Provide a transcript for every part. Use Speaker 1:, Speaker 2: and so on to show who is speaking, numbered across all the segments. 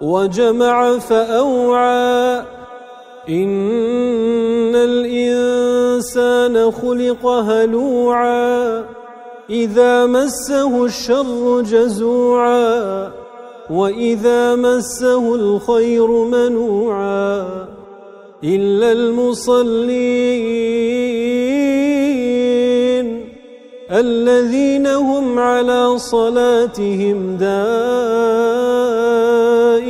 Speaker 1: وجمع فأوعى. إن الإنسان خلق هلوعا. إذا مسه الشر جزوعا. وإذا مسه الخير منوعا. إلا المصلين الذين هم على صلاتهم دائمون.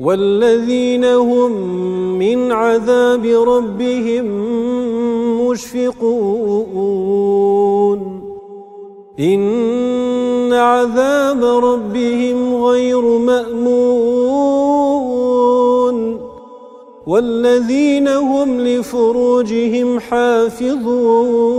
Speaker 1: والذين هم من عذاب ربهم مشفقون. إن عذاب ربهم غير مأمون. والذين هم لفروجهم حافظون.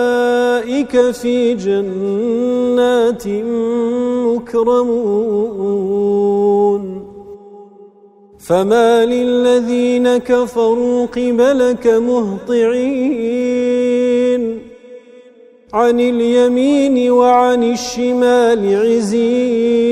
Speaker 1: في جنات مكرمون. فما للذين كفروا قبلك مهطعين. عن اليمين وعن الشمال عزين.